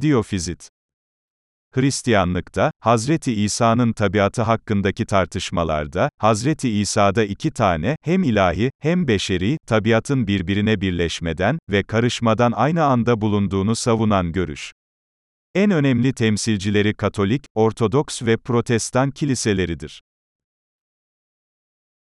Diyofizit Hristiyanlıkta, Hazreti İsa'nın tabiatı hakkındaki tartışmalarda, Hazreti İsa'da iki tane, hem ilahi, hem beşeri, tabiatın birbirine birleşmeden ve karışmadan aynı anda bulunduğunu savunan görüş. En önemli temsilcileri Katolik, Ortodoks ve Protestan kiliseleridir.